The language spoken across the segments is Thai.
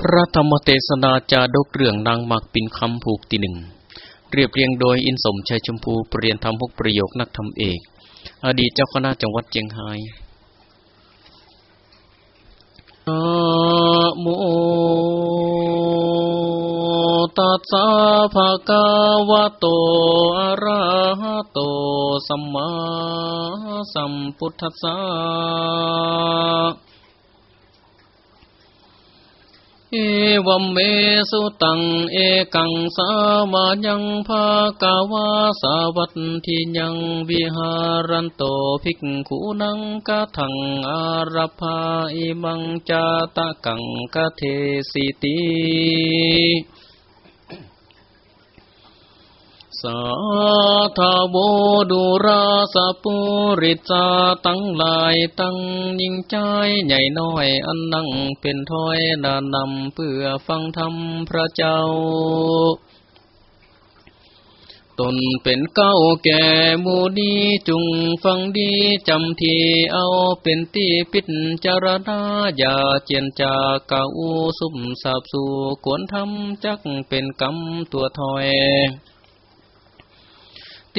พระธรรมเทศนาจาดกเรื่องนางมักปินคำผูกตีหนึ่ง เรียบเรียงโดยอินสมชัยชมพูเปลี่ยนทำพกประโยคนักธรรมเอก อดีตเจ้าคณะจังหวัดเจียงไฮ้นะโมตัสสะภะคะวะโตอะระหะโตสัมมาสัมพุทธัสสะ เอวัมเมสุตังเอกังสาวายังภากาวาสาวัตทิยังวิหารันโตภิกขุนังกะทังอารพาอิมังจาตะกังกะเทสิตี สาธาโบดูราสปุริจาตั้งหลายตั้งยิ่งใจใหญ่น้อยอันนั่งเป็นถ้อยนานำเพื่อฟังธรรมพระเจ้า ตนเป็นเก้าแก่มูนีจุงฟังดีจำทีเอาเป็นที่พิจารณาอย่าเจียนจากเก่าสุ่มสาบสู่กวนทำจักเป็นกรรมตัวถอย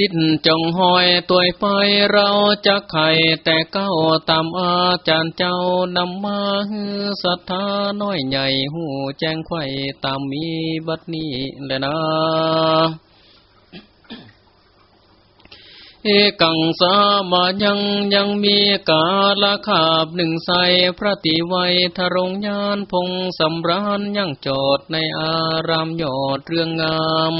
ติดจงหอยตัวไปเราจะไข่แต่เก้าตามอาจารย์เจ้านำมาฮือศรัทธาน้อยใหญ่หูแจ้งไข่ตามมีบัดนี้แลยนะเอกังสามายังยังมีกาลขาบหนึ่งใสพระติไวทรงยานพงสำรานยังจอดในอารามยอดเรื่องงาม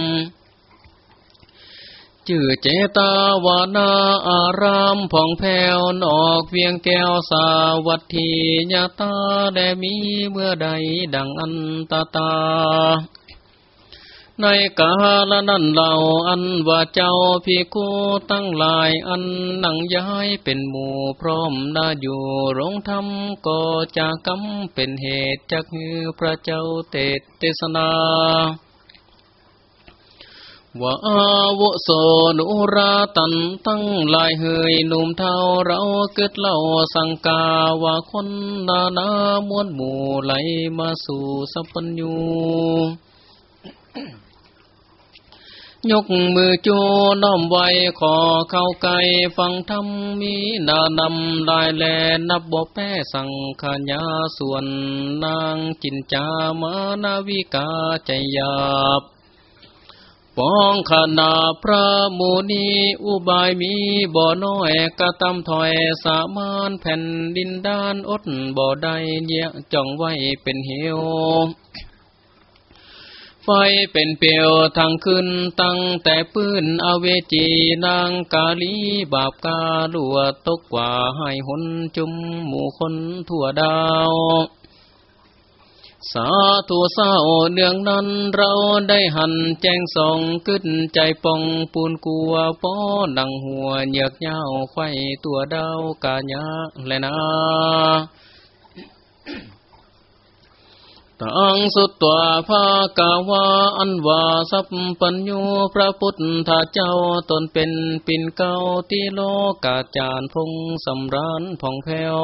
จื่อเจตาวานาอารามผ่องแผ้วนอกเวียงแก้วสาวัตถีญาตาแดมีเมื่อใดดังอันตาตา ในกาลนั้นเราอันว่าเจ้าพิกูตั้งหลายอันนั่งย้ายเป็นหมู่พร้อมนาอยู่รงธรรมก็จะกำเป็นเหตุจักฮือพระเจ้าเตตเทศนา ว่าอาวุโสนุราตันตั้งลายเฮยหนุ่มเท่าเราเกิดเล่าสังกาว่าคนนานามวลหมู่ไหลมาสู่สัพพัญญูยกมือจูน้อมไว้ขอเข้าไกลฟังธรรมมีนานำลายแลนับบ่แป้สังขญาส่วนนางจินจามานาวิกาใจหยาบ ปองขนาพระโมนีอุบายมีบ่อน้อยกระตำถอยสามานแผ่นดินด้านอดบ่อใดเยี่ยจ้องไว้เป็นเหวไฟเป็นเปลวทางขึ้นตั้งแต่ปืนอเวจีนางกาลีบาปกาลัวตกกว่าให้หนจุมหมู่คนทั่วดาว สาธุเศร้าเนื่องนั้นเราได้หันแจ้งส่องขึ้นใจปองปูนกัวป้อดังหัวเหยือกเย้าไข่ตัวดาวกาญาแลนะตังสุตตวาภากาวาอันวาสัพปัญญูพระพุทธเจ้าตนเป็นปินเก้าที่โลกาจารพงสำรานผ่องแผ้ว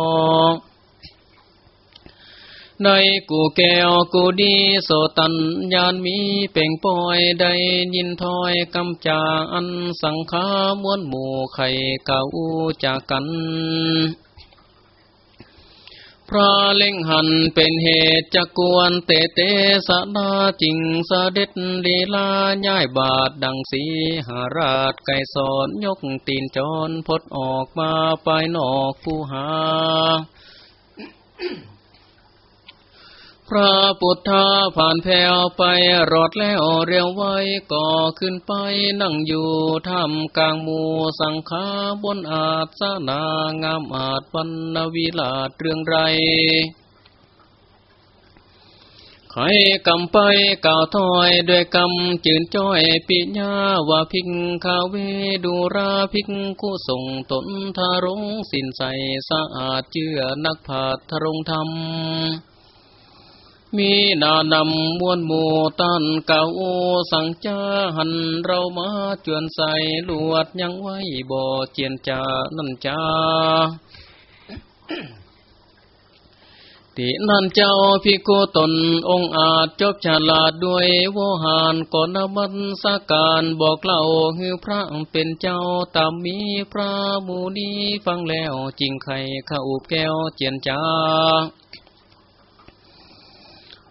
ในกูแก้วกูดีโสตัญญาณมีเป่งปอยได้ยินถอยกำจาอันสังขามวนหมู่ไข่เก่าจากกันพระเล่งหันเป็นเหตุจะกวนเตเตสนาจิงเด็จลีลาย้ายบาทดังสีหาราชไก่สอนยกตีนจรพดออกมาไปนอกผู้หา ระพุทธาผ่านแผ่วไปรอดแล้วเรียวไว้ก่อขึ้นไปนั่งอยู่ท่ามกลางหมู่สังฆาบนอาจสนางามอาจวันนวิลาศเรื่องไรใครกำไปกล่าวถอยด้วยกำจืนจ้อยปิญาว่าพิงคาเวดูราพิกกุส่งตนทารงสินใสสะอาดเจือนักผาดทารงธรรม มีนานำมวลหมู่ตันเก่าสังจาหันเรามาจวนใส่ลวดยังไว้บ่เจียนจานั่นจาตินั่นเจ้าพิโกตนองอาจจบฉลาดด้วยวหารก่อนมันสการบอกเล่าฮือพระเป็นเจ้าตามมีพระมูนีฟังแล้วจริงใครข้าอุบแก้วเจียนจ้า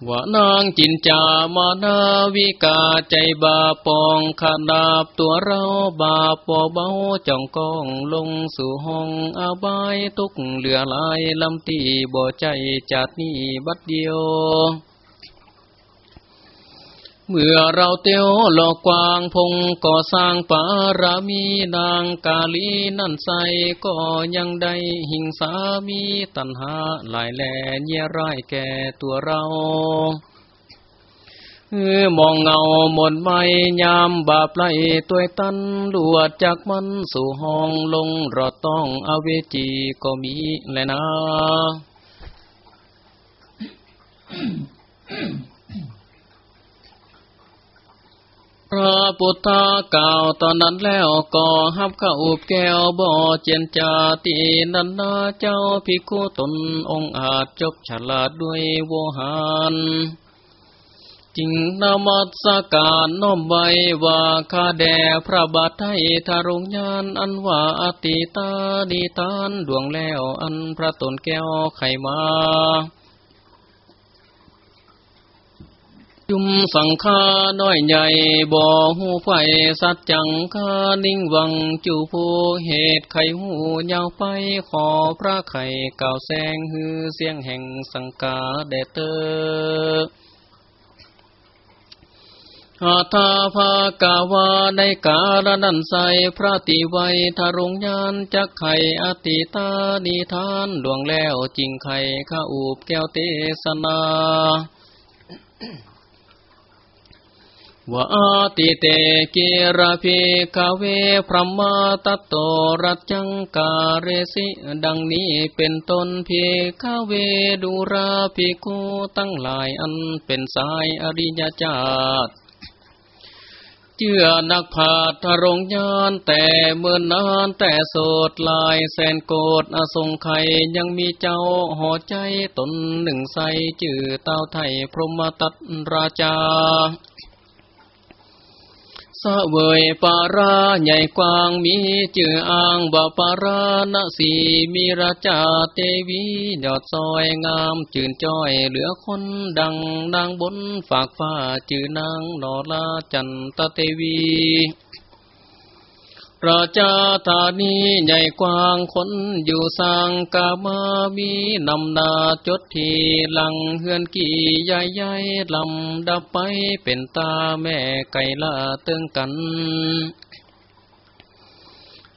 ว่านางจินจามานาวิกาใจบาปองขาดาบตัวเราบาปอเบาจ่องกองลงสู่ห้องอาบายตุกเหลือลายลำตีบ่ใจจัดนี้บัดเดียว เมื่อเราเตียวหลอกกวางพงก่อสร้างปารามีนางกาลีนั่นใสก็ยังได้หิงสามีตันหาหลายแหล่เยี่ยร้ายแก่ตัวเรามองเงาหมดไม่ยามบาปไล่ตัวตันลวดจากมันสู่ห้องลงรอต้องอเวจีก็มีแลยนะ พระพุทธกล่าตอนนั้นแล้วก็ฮับข้าอุบแก้วบ่อเจนจาตีนันนาเจ้าพิกุตนองอาจจบฉลาดด้วยโวหารจิงนามัสการน้อมไว้ว่าข้าแด่พระบาทไทยทารงยานอันว่าอติตาดีตานดวงแล้วอันพระตนแก้วไขมา จุมสังฆาน้อยใหญ่บ่อหูไฟสัจจังคานิ่งวังจูผู้เหตุไขหูยาวไปขอพระไข่เก่าแสงฮือเสียงแห่งสังกาเดเตออาทาภากาวาในกาลนันใสพระติไวทารุงยานจักไข่อติตานิทานดวงแล้วจริงไข่ข้าอูบแก้วเตสนา ว่าติเตกิระพิกาเวพรหมาตโตรัจังกาเรสิดังนี้เป็นต้นพิกาเวดูราภิกูตั้งหลายอันเป็นสายอริยจาตเจือนักผาทรงยานแต่เมื่อนานแต่โสดลายแสนโกดอสงไขยังมีเจ้าห่อใจตนหนึ่งใสจื่อเต้าไทยพรหมตัตราชา สะเวยปาราใหญ่กว้างมีจื่ออ่างบาปาราณสีมีราชาเทวียอดซอยงามจื่นจ้อยเหลือคนดังนางบนฝากฟ้าจื่อนางนอลาจันตเทวี ราชาธานีใหญ่กว้างคนอยู่สร้างกามามีนำนาจดทีหลังเฮือนกี่ใหญ่ใหญ่ลำดับไปเป็นตาแม่ไก่ละตึงกัน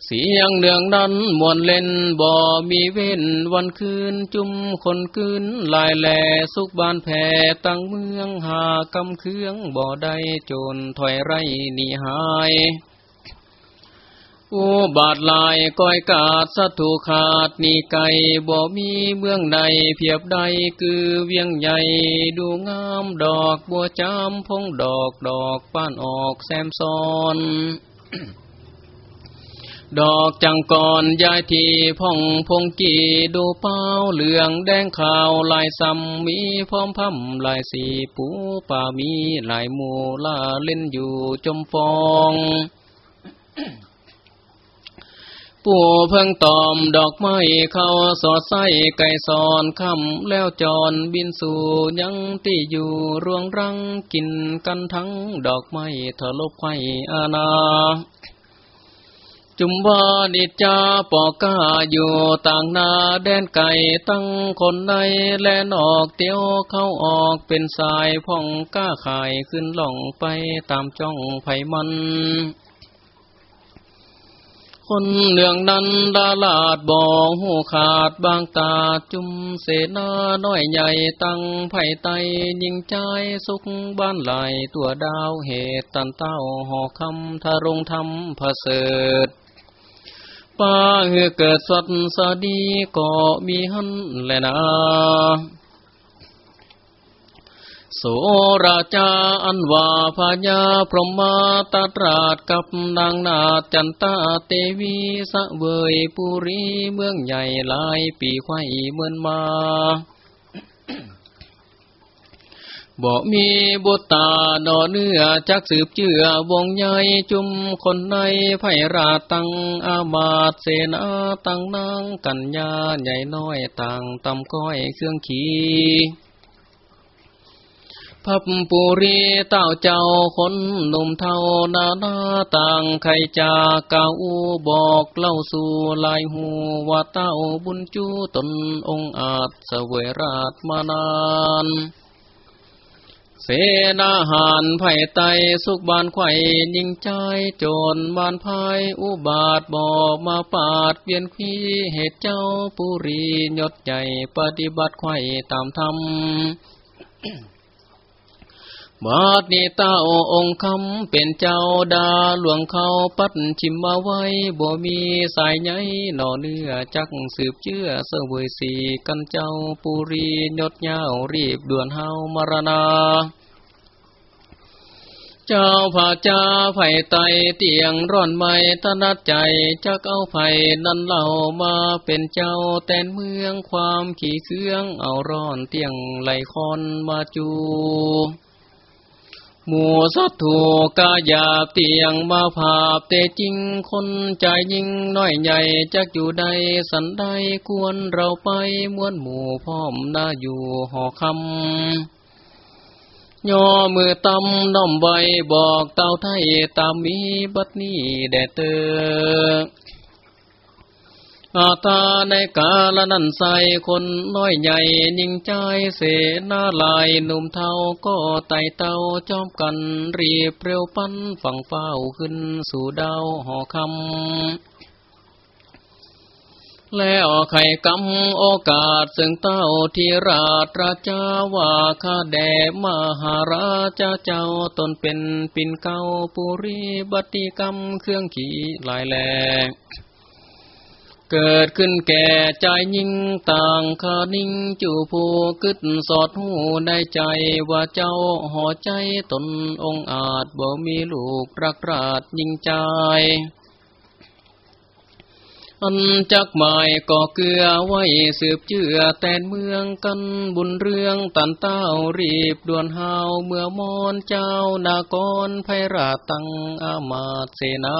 เสียงเนืองนั้นมวนเล่นบ่มีเว้นวันคืนจุ่มคนคืนลายแหล่สุกบานแผ่ตั้งเมืองหากำเครื่องบ่ได้โจรถอยไรหนีหาย อุบาทลายก้อยกาดสัตุขาดนี่ไก่บ่มีเมืองใดเพียบใดคือเวียงใหญ่ดูงามดอกบัวจามพงดอกดอกป้านออกแซมซอนดอกจังก่อนยายทีพ่องพงกีดูเป้าเหลืองแดงขาวลายซ้ำมีพร้อมพัมลายสีปูป่ามีลายมูลาเล่นอยู่จมฟอง ผู้เพิ่งตอมดอกไม้เข้าสอดไส้ไก่สอนคำแล้วจอนบินสู่ยังที่อยู่รวงรังกินกันทั้งดอกไม้ทลบไข่อาณาจุมวาดิจาปอกกาอยู่ต่างนาแดนไก่ตั้งคนในและนอกเตียวเข้าออกเป็นสายพ่องก้าขายขึ้นหล่องไปตามจ้องไผมัน คนเนืองนั้นดาลาดบ่หูขาดบางตาจุมเสนาน้อยใหญ่ตั้งไผ่ไตยิงใจสุขบ้านไหลตัวดาวเหตุตันเต้าหอคำทารงธรรมพเสดป้าเหือเกิดสัตสดีก็มีหันแลนะ โสราชาอันว่าพญาพรหมาตตราชกับนางนาจันตาเตวีสะเวยปุรีเมืองใหญ่หลายปีไข่เมือนมาบ่มีบุตตาดอเนื้อจักสืบเจือวงใหญ่จุมคนในไพราตังอามาตเสนาตังนางกัญญาใหญ่น้อยต่างตำก้อยเครื่องขี่ พับปุรีเต้าเจ้าคนหนุ่มเท่านานาต่างใครจากาอูบอกเล่าสู่ลายหูว่าเต้าบุญจูตนองอาจเสวยราชมานาน เสนาหานไผ่ไตสุกบานไข่ยิงใจโจรบานภายอุบาทบอกมาปาดเปลี่ยนขีเหตุเจ้าปุรียศใหญ่ปฏิบัติไข่ตามธรรม บาดนี้เต้าองค์คำเป็นเจ้าดาหลวงเขาปัดชิมมาไว้บ่มีสายใหญ่หน่อเนื้อจักสืบเชื่อเสวยสีกันเจ้าปุรียศยาวรีบด่วนเฮามรณา เจ้าผาจ้าไผ่ไตเตียงร่อนไม่ตนัดใจจักเอาไผ่นั้นเล่ามาเป็นเจ้าแตนเมืองความขี่เครื่องเอาร่อนเตียงไหลคอนมาจู หมู่สัตถูกายาเตียงมาภาพเตจริงคนใจยิ่งน้อยใหญ่จักอยู่ใดสันใดควรเราไปมวนหมู่พร้อมน่าอยู่หอคำย่อมือตำน้อมใบบอกเต้าไทยตามมีบัดนี้แด่เตอ อาตาในกาลนันใสคนน้อยใหญ่ยิ่งใจเสนาลายหนุ่มเทาก็ไต่เต้าจอมกันรีบเร็วปั้นฝั่งเฝ้าขึ้นสู่ดาวหอคำ แล้วไข่กำโอกาสซึ่งเต้าทีราชราชาว่าข้าแด่มหาราชาเจ้าตนเป็นปินเก้าปุรีบัติกรรมเครื่องขี่ลายแหลก เกิดขึ้นแก่ใจยิ่งต่างคานิ่งจูผู้กึดสอดหูในใจว่าเจ้าห่อใจตนองอาจบ่มีลูกรักราดยิ่งใจ อันจักหมายก่อเกลือไว้สืบเจือแต่เมืองกันบุญเรื่องตันเต้ารีบด่วนหาวเมื่อมอนเจ้านากรไพราตังอามาตเสนา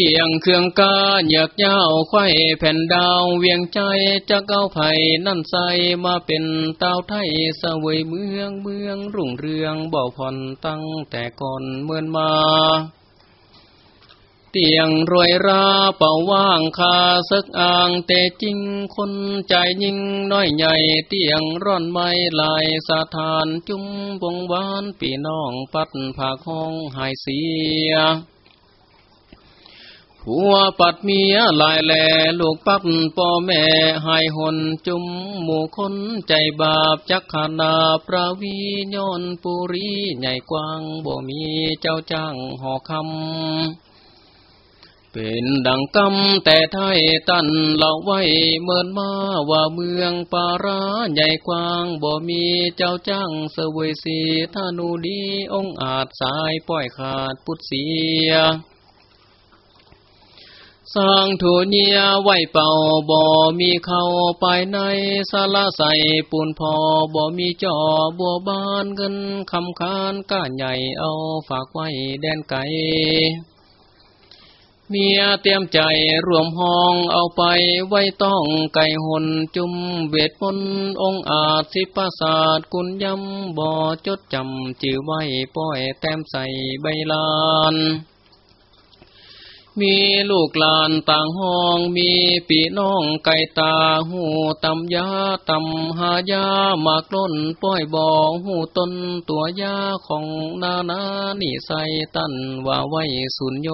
เตียงเครื่องกาเหยือกเย้าไข่แผ่นดาวเวียงใจจะเก้าไผ่นั่นใสมาเป็นเต้าไทยสวยเมืองเมืองรุ่งเรืองบ่ผ่อนตั้งแต่ก่อนเมื่อนมาเตียงรวยราเป่าว่างคาซึกอ่างเตจริงคนใจยิ่งน้อยใหญ่เตียงร่อนไม้ลายสาทานจุ้มวงวานปีน้องปัดผาคองหายเสีย ผัวปัดเมียลายแหลลูกปับพ่อแม่หายหนจุมหมู่คนใจบาปจักขานาปราวีย้อนปุรีใหญ่กว้างบ่มีเจ้าจ้างหอคำเป็นดังกำแต่ไทยตันเล่าไว้เมินมาว่าเมืองปาราใหญ่กว้างบ่มีเจ้าจ้างเสวยสีธนูดีองอาจสายป้อยขาดพุทธเสีย สร้างถูเนียไว้เป่าบ่มีเข้าไปในสาละใสปูนพอบ่มีจอบัวบานเงินคำคานก้านใหญ่เอาฝากไว้แดนไกลเมียเตรียมใจรวมห้องเอาไปไว้ต้องไก่หนจุมเวทมนองอาจสิปศาสกุญยำบ่อจดจำจือไว้ป้อยแต้มใส่ใบลาน มีลูกหลานต่างห้อง มีปีน้องไก่ตาหูตำยาตำหายาหมากล้นป้อยบองหูต้นตัวยาของนานานี่ใส่ตันว่าไว้สุญโย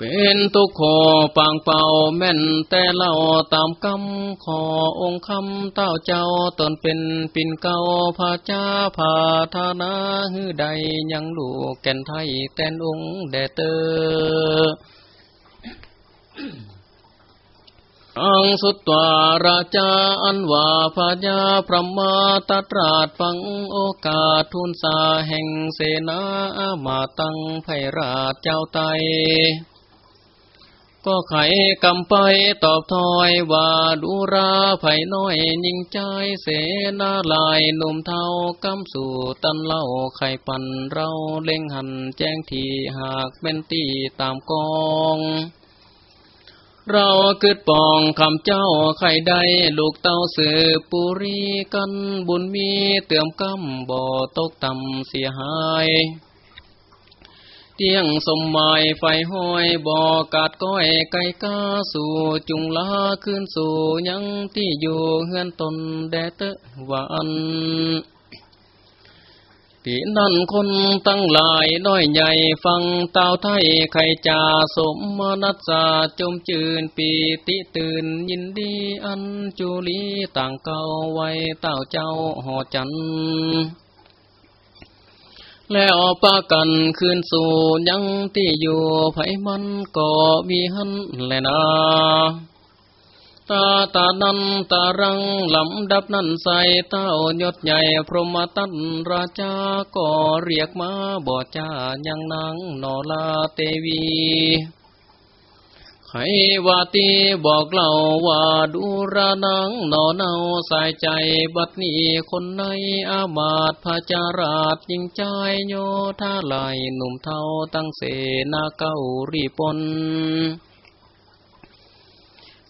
เป็นตุกขอปางเป่าแม่นแต่เล่าตามกำขอองค์คำเต้าเจ้าตนเป็นปินเก่าพาจ้าพาธานาฮือใดยังลูกแก่นไทยแตนองค์แดเตออังสุตวาราชาอันว่าพญาพระมาตตราชฟังโอกาสทุนสาแห่งเสนาอามาตังไพราชเจ้าไต ก็ไขกำไปตอบถอยว่าดูราไผ่น้อยยิงใจเสนาลายหนุ่มเทากำสู่ตันเล่าไข่ปันเราเล่งหันแจ้งทีหากเป็นตีตามกองเรากึดปองคำเจ้าไข่ใดลูกเต้าสือปุรีกันบุญมีเตื่อมกำบ่อตกต่ำเสียหาย เตียงสมหมายไฟห้อยบอกาดก้อยไก่กาสู่จุงลาขึ้นสู่ยังที่อยู่เฮือนตนแดเตววันที่นั่นคนตั้งหลายน้อยใหญ่ฟังเต้าไทยไข่จ่าสมมนัสสาจมจืนปีติตื่นยินดีอันจุลีต่างเก่าไว้เต้าเจ้าหอจัน แล้วปากันคืนสู่ยังที่อยู่ไผมันก็มีหันแลนาตาตานันตารังลำดับนั้นใส่เต้ายศใหญ่พรหมตันราชาก็เรียกมาบอจ้ายังนางนอลาเตวี ให้วาตีบอกเล่าว่าดูระนังนอเนาสายใจบัดนี้คนในอามาตพระจาราชยิงใจโยธาลายหนุ่มเทาตั้งเสนาเก้ารีปน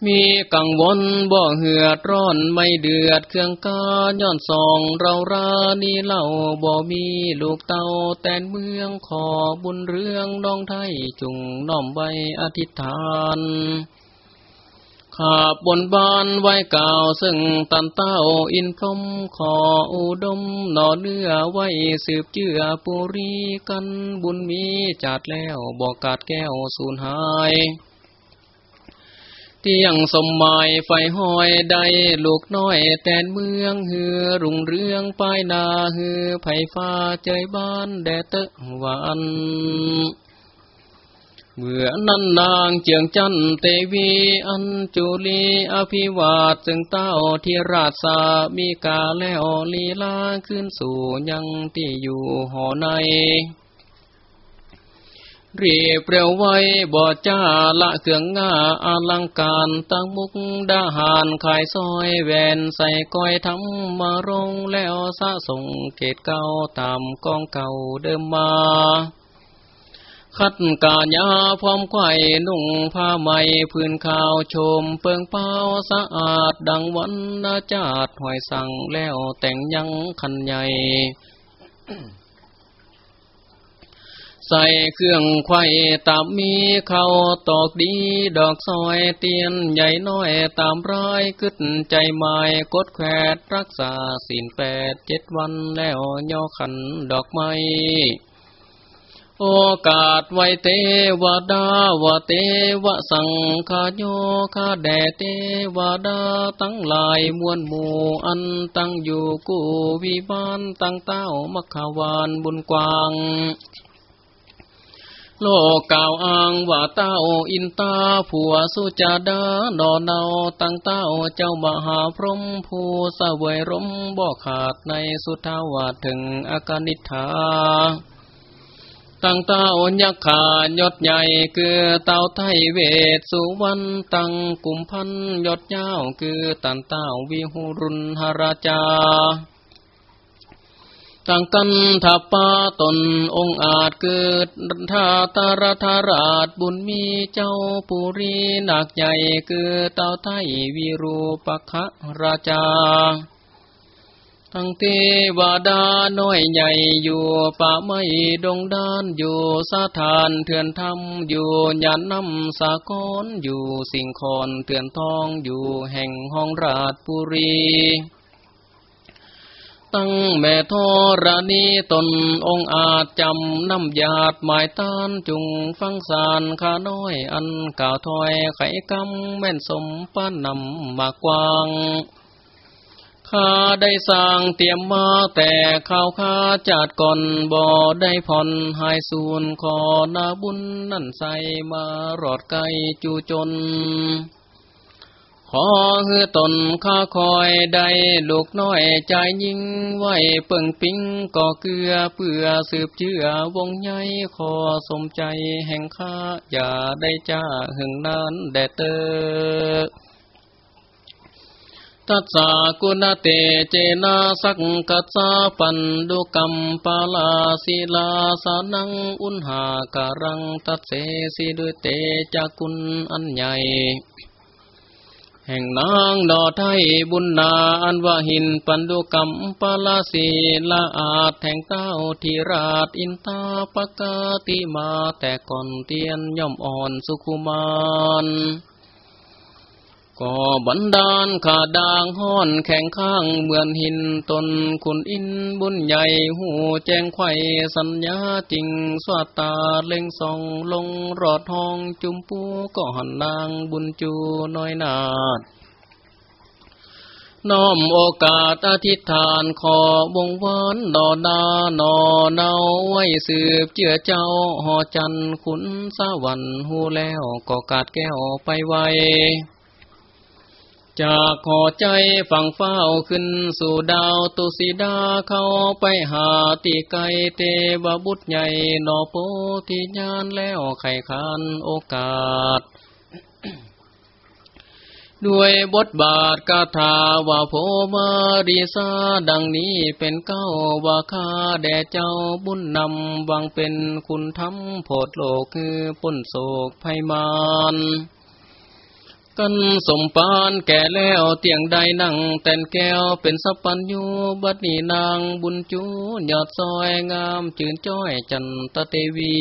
มีกังวลบ่เหือดร้อนไม่เดือดเครื่องกาย้อนสองเรารานี่เล่าบ่มีลูกเต้าแต่เมืองขอบุญเรื่องน้องไทยจุงน้อมไว้อธิษฐานขาบบนบานไว้กล่าวซึ่งตันเต้าอินพรมขออุดมหนอเนื้อไว้สืบเจือปุรีกันบุญมีจัดแล้วบอกกาดแก้วสูญหาย เตียงสมหมายไฟห้อยใดลูกน้อยแตนเมืองเฮือรุ่งเรืองป้ายนาเฮือไผ่ฟ้าเจยบ้านแดดเตะวันเมื่อนั้นนางเจียงจันเตวีอันจุลีอภิวาทจึงเต้าที่ราชสามีกาแล้วลีลาขึ้นสู่ยังที่อยู่หอใน รียบเร็วไว้บ่จ้าละเครื่องงาอลังการตั้งมุกดาหารขายซอยแวนใส่ก้อยทำมารงแล้วสะส่งเกตเก่าตามกองเก่าเดิมมาคัดกาญาพร้อมไข่นุ่งผ้าไหมพื้นขาวชมเปิงเป้าสะอาดดังวันนาจาดหอยสั่งแล้วแต่งยังคันใหญ่ ใส่เครื่องไข่ตามมีเขาตอกดี ดอกซอยเตียนใหญ่น้อยตามร้ายกึดใจหมายกดแขดรักษาสินแปดเจ็ดวันแล้วย่อขันดอกไม้โอกาสไวเตวดาวเตวสังคาโยคาแดเตวดาตั้งหลายมวลหมู่อันตั้งอยู่กูวิบานตั้งเต้ามัคควานบุญกวาง โลกกล่าวอ้างว่าเต้าอินตาผัวสุจาดาดอเนาตั้งเต้าเจ้ามหาพรหมผู้สวยรมบ่ขาดในสุทาวาถึงอากานิธาตั้งเต้ายักขายศใหญ่คือเต้าไทยเวทสุวรรณตั้งกุมพันยศยาวคือตันเต้าวิหุรุณหราชา ตั้งกันทับปาตนองอาจเกิดทาตารธาราชบุญมีเจ้าปุรีนักใหญ่เกิดเต้าไทยวิรูปคะราชาทั้งเทวดาน้อยใหญ่อยู่ป่าไม่ดงดานอยู่สาทานเถื่อนธรรมอยู่ยานน้ำสากนอยู่สิ่งคอนเถื่อนทองอยู่แห่งห้องราชปุรี ตั้งแม่ทรณีตนองอาจจำน้ำยาดหมายตานจุงฟังสารขาน้อยอันก่าวถอยไขกำแม่นสมป้านนำมากวางข้าได้สร้างเตรียมมาแต่ข้าวข้าจัดก่อนบ่ได้ผ่อนหายสูนขอนาบุญนั่นใส่มารอดไกจูจน ขอฮือตนข้าคอยได้ลูกน้อยใจยิ่งไว้เปิงปิงก่อเกลือเพื่อสืบเชื่อวงใหญ่ขอสมใจแห่งข้าอย่าได้จ้าหึงนั้นแดเตอตัสสะกุณเตเจนะสักกัสสะปันดุกัมปาลาศิลาสานังอุณหาการังตัดเสสิดุเตจักุลอันใหญ่ แห่งนางดอไทยบุญนาอันว่าหินปันดุกัมปาลาศีลาอาจแห่งเต้าทีราชอินตาปกติมาแต่ก่อนเตียนย่อมอ่อนสุขุมาน ก็บันดาลขาดางห้อนแข่งข้างเหมือนหินตนคุณอินบุญใหญ่หูแจ้งไข่สัญญาจริงสวัตาเล็งส่องลงรอดทองจุมปูก็หันนางบุญจูน้อยนาดน้อมโอกาสอธิษฐานขอบงวานดอดานอเนาไว้สืบเจือเจ้าหอจันขุนสวรรค์หูแล้วก็กาดแก้วไปไว จากขอใจฝั่งเฝ้าขึ้นสู่ดาวตุสีดาเข้าไปหาตีไกเตวบุตรใหญ่นอโปธิญาณแล้วไข่คานโอกาส ด้วยบทบาทกาถาว่าโพมาดีซาดังนี้เป็นเก้าว่าข้าแด่เจ้าบุญนำวังเป็นคุณทำโพดโลกคือพ้นโศกภัยมาน กันสมปานแก่แล้วเตียงใดนั่ง แต่นแก้วเป็นสัพพัญญูบัดนี้นางบุญจูยอดซอยงามจืนจ้อยจันตเตวี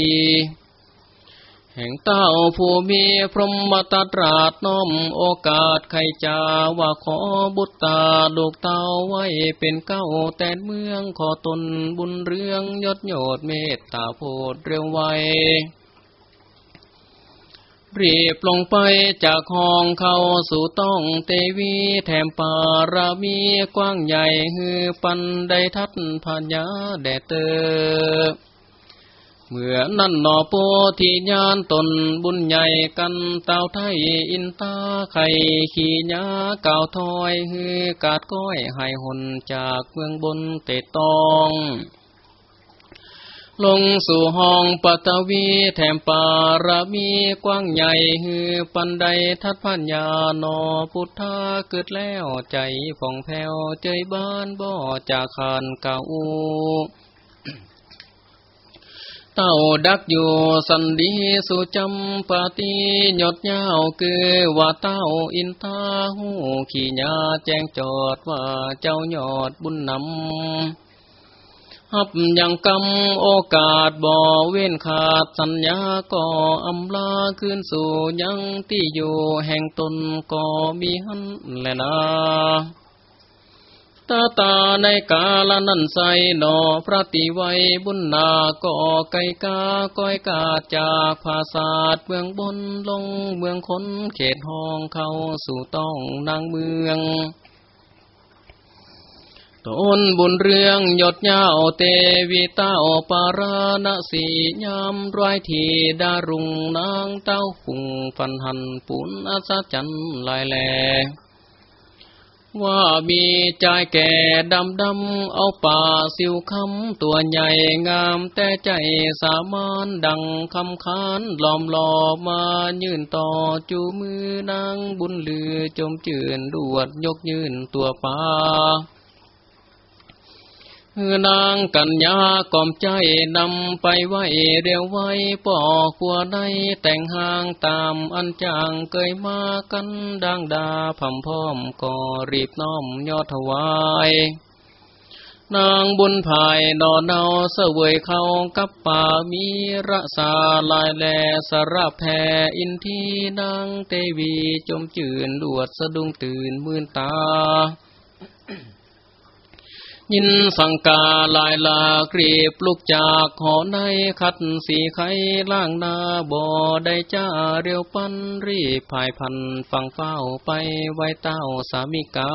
แห่งเต้าผู้มีพรหมตตราดน้อมโอกาสใครจาว่าขอบุตตาลูกเต้าไว้เป็นเก้าแต่เมืองขอตนบุญเรื่องยศโยดเมตตาโพดเร็วไว รีบลงไปจากห้องเข้าสู่ต้องเตวีแถมปารามีกว้างใหญ่ฮือปันได้ทัดพัญญาแดดเตอเมื่อนั่นหนอโปทีญาณตนบุญใหญ่กันเต้าไทยอินตาไข่ขี่ยาเก่าถอยฮือกาดก้อยให้หนจากเมืองบนเตตอง ลงสู่ห้องปัตวีแถมปารามีกว้างใหญ่ฮือปันใดทัดพัญญานอพุทธาเกิดแล้วใจผ่องแผ้วใจบ้านบ่อจากขานเก่าเต้าดักอยู่สันดีสุจำปาติหยดยาวคือว่าเต้าอินทาหูขี่ยาแจ้งจอดว่าเจ้ายอดบุญนำ หับยังกำโอกาสบ่เว้นขาดสัญญาก็ออำลาขึ้นสู่ยังที่อยู่แห่งตนก็มีหันแลนาตาตาในกาลนันใสหนอพระติไวบุญนาก็ไกกาก้อยกาจากภาษาดเมืองบนลงเมืองคนเขตห้องเข้าสู่ต้องนางเมือง ตนบุญเรื่องยดยาวเตวิตาอปาราณสียามร้อยทีดารุงนางเต้าคุงฟันหันปุนอาสจันลายแลว่ามีใจแก่ดำดำเอาป่าสิวคำตัวใหญ่งามแต่ใจสามานดังคำคานลอมหลอมายืนต่อจูมือนางบุญลือจมจืนดวดยกยืนตัวป่า นางกัญญากล่อมใจนำไปไว้เรียวไว้ปอกปัวได้แต่งหางตามอันจางเคยมากันดังดาพัมพร้อมก็รีบน้อมยอดถวายนางบุญภายนอนเนาเสวยเข้ากับป่ามีระสาลายแลสระแผ่อินทีนางเตวีจมจืนดวดสะดุ้งตื่นมื่นตา ยินสังกาลายลากรีบลูกจากหอในคัดสีไข่ล่างนาบ่อได้จ้าเรียวปันรีบภายพันฟังเฝ้าไปไว้เต้าสามิกา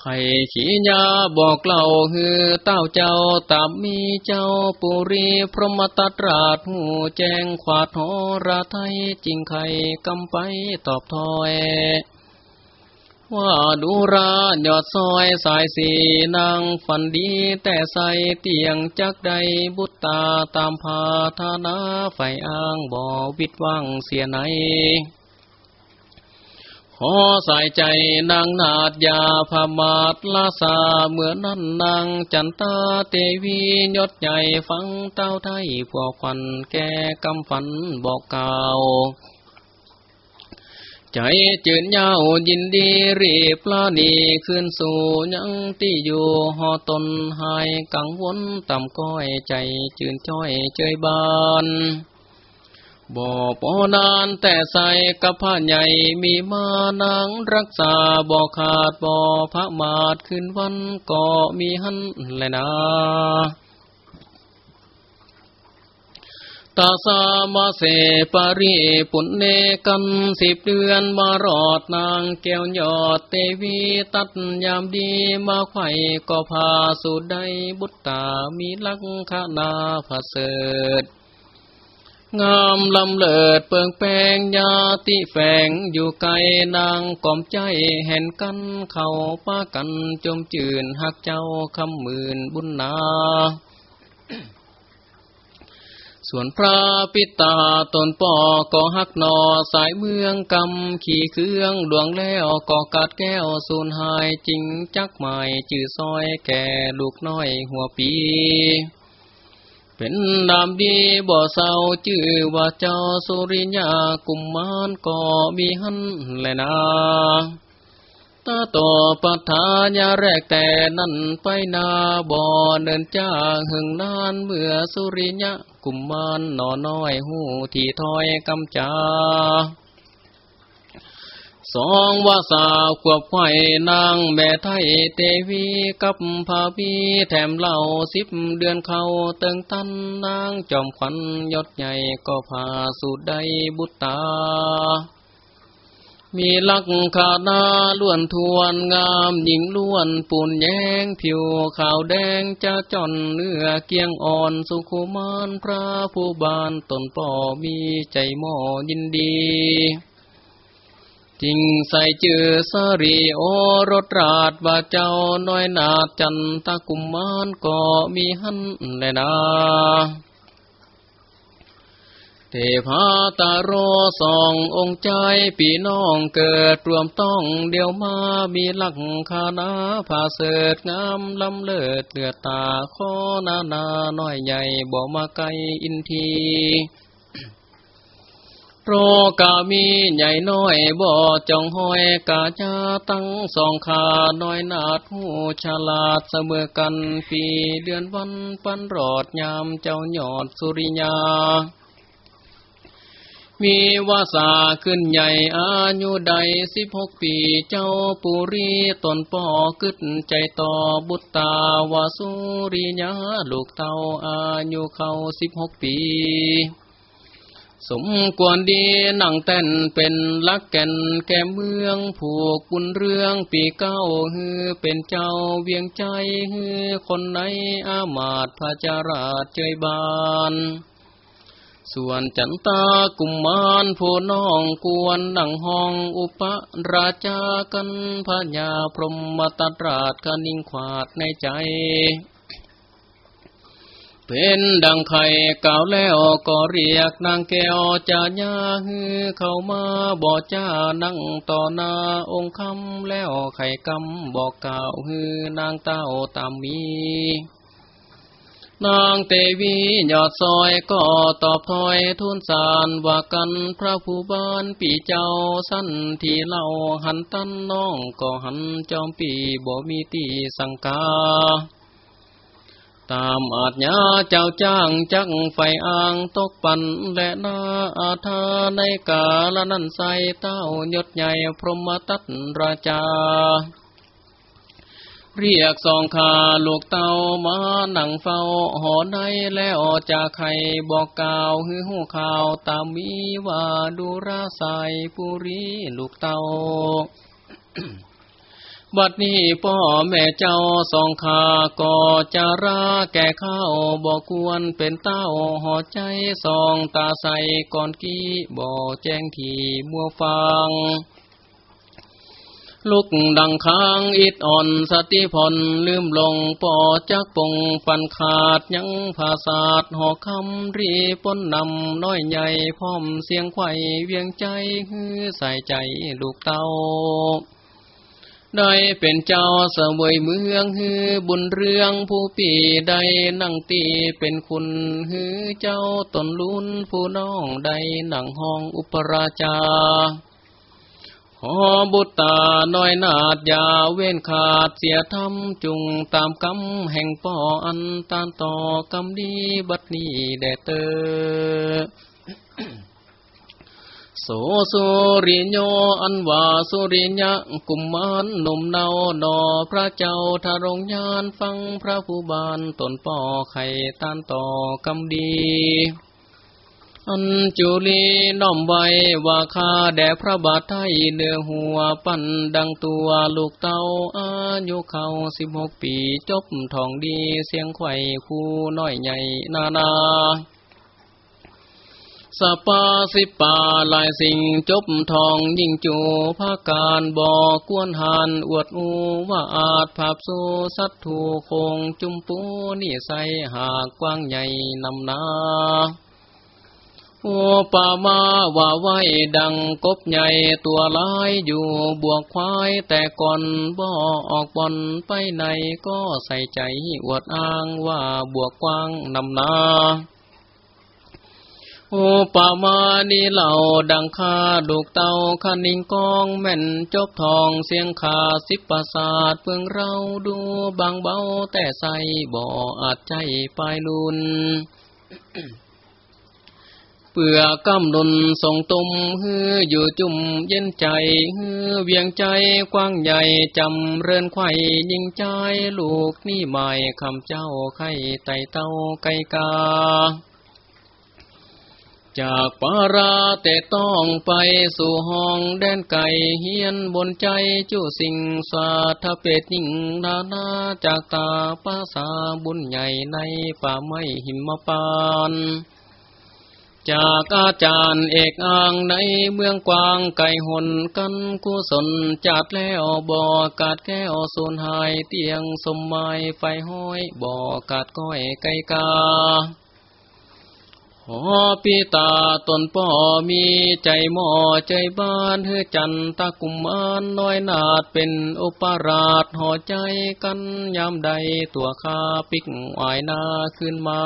ไขให้ขีญาบอกเล่าฮือเต้าเจ้าตามมีเจ้าปุรีพรหมตตราชหูแจ้งขวาดหอราไทยจริงไข่กำไปตอบถอย ว่าดูรายอดซอยสายสีนางฝันดีแต่ใส่เตียงจักใดบุตตาตามพาธานาไฟอ้างบ่อวิดว่างเสียไหนขอใส่ใจนางนาดยาพมาตลาสาเมื่อนั้นนางจันตาเตวียศใหญ่ฟังเต้าไทยพวกควันแก่กำฝันบอกกล่าว ใจจืนยาวยินดีรีบลานีขึ้นสู่ยังที่อยู่หอตนหายกังวลต่ำก้อยใจจืนจ้อยเจยบานบ่ปอนานแต่ใส่กับผ้าใหญ่มีมานางรักษาบ่ขาดบ่พระมาดขึ้นวันก็มีหันแลยนะ ตาสามาเสปาริปุณเนกันสิบเดือนมารอดนางแก้วยอดเตวีตัดยามดีมาไข่ก็พาสุดได้บุตตามีลักขณาผเสดงามลำเลิดเปิงแปงยาติแฝงอยู่ไกลนางกอมใจเห็นกันเข้าป้ากันจมจืนหักเจ้าคำหมื่นบุญนา ส่วนพระปิตาตนปอก็หักนอสายเมืองกำขี่เครื่องดวงแล้วก็กัดแก้วสูญหายจริงจักหมายจื่อซอยแก่ลูกน้อยหัวปีเป็นนามดีบ่เศร้าชื่อว่าเจ้าสุริยากุมมารก็มีหันแลนา ตาต่อปัฏฐานยาแรกแต่นั้นไปนาบ่เดินจ้าหึงนานเมื่อสุริยะ กุมมารนอน้อยหูที่ถอยกำจาสองว่าสาวขวบไข่นางแม่ไทยเตวีกับพาพีแถมเหล่าสิบเดือนเขาเติงตันนางจอมขวัญยศใหญ่ก็พาสุดใดบุตตา มีลักขานาล้วนทวนงามหญิงล้วนปูนแยงผิวขาวแดงจะจอนเนื้อเกียงอ่อนสุขุมานพระผู้บานตนป่อมีใจหม่อยินดีจิงใส่จือสรีโอรถราดบาเจ้าน้อยนาจันตะกุมมานก็มีหันแลนา เทพาตาโรสององค์ใจปีน้องเกิดรวมต้องเดียวมามีลักคานาผาเสดงามลำเลิศเลือตาข้อนานาน้อยใหญ่บ่มาไกลอินทีโรกามีใหญ่น้อยบ่จองห้อยกาจาตั้งสองขาน้อยนาดหูฉลาดเสมอกันปีเดือนวันปันรอดยามเจ้าหยอดสุริยา มีวาสาขึ้นใหญ่อายุใดสิบหกปีเจ้าปุรีตนป่อกึดใจต่อบุตตาวาสุริยาลูกเต้าอายุเขาสิบหกปี สมควรดีนั่งเต้นเป็นลักแก่นแก่เมืองผูกบุญเรื่องปีเก้าฮือเป็นเจ้าเวียงใจฮือคนไหนอามาตพระจาราชเจยบาน ส่วนจันตากุมมารผู้น้องกวนดังห้องอุปราชากันพญาพรหมตราชกนิ่งขวาดในใจ เป็นดังไข่ก่าวแล้วก็เรียกนางแก้วจาญาฮือเข้ามาบอกจ้านั่งต่อหน้าองค์คำแล้วไข่กำบอกกล่าวฮือนางเต้าตามมี นางเตวียอดซอยก็ตอบถอยทุนสารว่ากันพระผู้บานปีเจ้าสั้นที่เล่าหันตันน้องก็หันจอมปีบ่มีตีสังกา ตามอาจญาเจ้าจ้างจักไฟอ่างตกปันและนาอาธาในกาละนันใสเต้ายศใหญ่พรหมตัตราชา เรียกสองขาลูกเต้ามาหนังเฝ้าหอในแล้วจากไข่บอกกล่าวฮือหูข่าวตามมีว่าดูราสายปุรีลูกเต้าบัดนี้พ่อแม่เจ้าสองขาก่อจาราแก่ข้าวบอกควรเป็นเต้าหอใจสองตาใสก่อนกี้บ่แจ้งทีมัวฟัง ลุกดังค้างอิดอ่อนสติพรลืมลงปอจักปงปันขาดยังภาษาดหอคำรีปนนำน้อยใหญ่พร้อมเสียงไข่เวียงใจฮือใส่ใจลูกเต้าได้เป็นเจ้าเสวยเมืองฮือบุญเรื่องผู้ปีได้นั่งตีเป็นคุณฮือเจ้าตนลุนผู้น้องได้นั่งห้องอุปราชา หอบุตตาน้อยนาดยาเว้นขาดเสียทำจุงตามกำแห่งป่ออันตานต่อกำดีบัดนี้แดเตอโสสุริโยอันว่าสุริยะกุมมานหนุ่มเนาดอพระเจ้าทารงยานฟังพระผู้บานตนป่อไข่ต้านต่อกำดี อันจุลีน้อมไว้ว่าคาแด่พระบาทไทยเนื้อหัวปั้นดังตัวลูกเต้าอายุเขาสิบหกปีจบทองดีเสียงไข่คู่น้อยใหญ่นานาสปาสิปาลายสิ่งจบทองยิ่งจูภาการบอกกวนหานอวดอูว่าอาจภาพสูสัตถูคงจุมปูนี่ใสหากกว้างใหญ่นำนา โอปามาว่าไว้ดังกบใหญ่ตัวลายอยู่บวกควายแต่ก่อนบ่อออกบอลไปไหนก็ใส่ใจอวดอ้างว่าบวกกว้างนำนาโอปามานีเหล่าดังคาดูกเตาคันิงกองแม่นจบทองเสียงขาสิบประสาทเพื่องเราดูบางเบาแต่ใส่บ่ออาจใจปลายลุน เปื่อกำลุนส่งตุมฮืออยู่จุ่มเย็นใจฮือเวียงใจกว้างใหญ่จำเรือนไข่ยิงใจลูกนี่หมายคำเจ้าไข่ไตเต้าไก่กา จากปาราแต่ต้องไปสู่ห้องแดนไก่เฮียนบนใจจู้สิงสาทเปตยิ่งนานาจากตาป้าสาบุญใหญ่ในป่าไม้หิมปาน จากอาจารย์เอกอ่างในเมืองกวางไก่หนกันกุศลจัดแล้วบ่อกาดแก้วสูญหายเตียงสมไม้ไฟห้อยบ่อกาดก้อยไก่กาหอปีตาตนป่อมีใจหมอใจบ้านเฮือจันตะกุมานน้อยนาดเป็นอุปราชห่อใจกันยามใดตัวข้าปิกวายนาขึ้นมา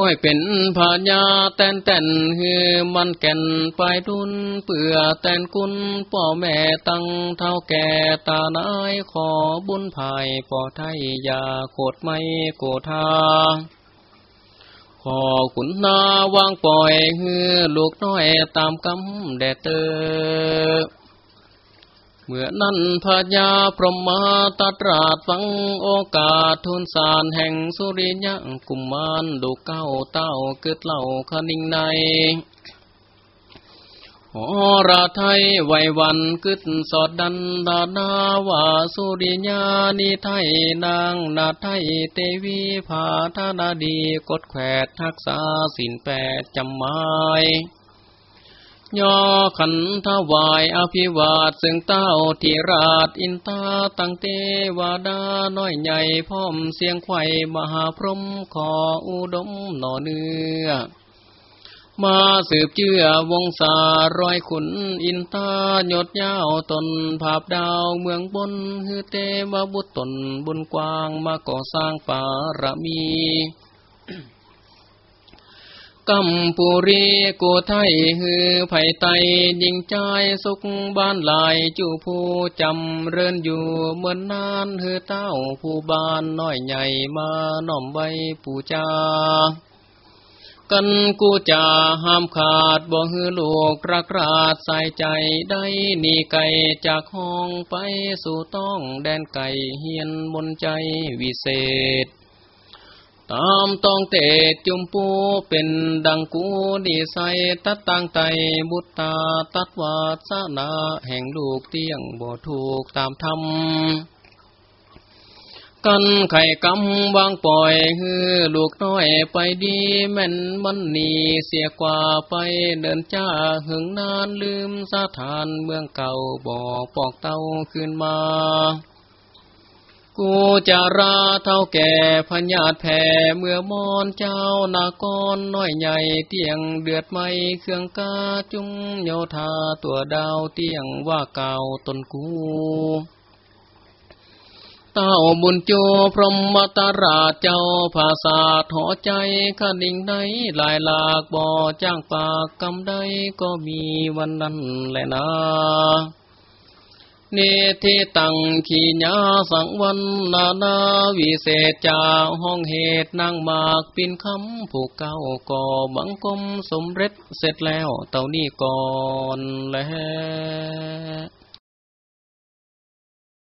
ก้อยเป็นผาญาแตนแตนฮือมันแก่นปลายทุนเปื่อแตนกุนป่อแม่ตั้งเท่าแก่ตานายขอบุญภายป่อไทยยาโคดไม่โกธาขอขุนนาวางปล่อยฮือลูกน้อยตามกำแดดเตอ เมื่อนั้นพญาพรหมาตัดราดฟังโอกาสทุนสารแห่งสุริยะกุมมารลูกเก้าเต้าเกิดเล่าคนิ่งในหอราไทยไววันกึดสอดดันดาดาวาสุริญานิไทยนางนาไทยเตวีผาธนาดีกดแขวดทักษาสินแปดจำไม้ ย่อขันทวายอภิวาทซึ่งเต้าที่ราชอินตาตังเตวาดาน้อยใหญ่พร้อมเสียงไข่มหาพรหมขออุดมหน่อเนื้อ มาสืบเชื่อวงสารอยขุนอินตาหยดยาวตนภาพดาวเมืองบนฮือเตวบุตรตนบุญกว้างมาก่อสร้างป่าระมี กัมปุรีกูไทยฮือไผ่ไตยิงใจสุขบ้านลายจูผู้จำเรินอยู่เหมือนนานฮือเต้าผู้บ้านน้อยใหญ่มาน้อมไว้ปูจากันกูจะห้ามขาดบ่ฮือลูกรักราดใส่ใจได้นีไก่จากห้องไปสู่ต้องแดนไก่เฮียนบนใจวิเศษ ตามต้องเตจุมปูเป็นดังกูดีใสตัดตังไตบุตตาตัดวาสนาแห่งลูกเตียงบ่ถูกตามธรรมกันไข่กำวางปล่อยฮือลูกน้อยไปดีแม่นมันนีเสียกว่าไปเดินจ้าหึงนานลืมสถานเมืองเก่าบ่อปอกเต้าขึ้นมา กูจะราเท่าแก่พญาตแผ่เมื่อมอนเจ้านากรน้อยใหญ่เตียงเดือดไม่เครื่องกาจุงโยธาตัวดาวเตียงว่าเก่าตนกูเต้าบุญโจพรหมตราชเจ้าภาษาหอใจขดิ่งใดลายหลากบ่อจ้างปากกำใดก็มีวันนั้นแหละนะ เนธิตังขีญาสังวันนานาวิเศษจาห้องเหตุนางมากปินคำผูกเก้าก่อบังกมสมเร็จเสร็จแล้วเต่านี้ก่อนแล้ว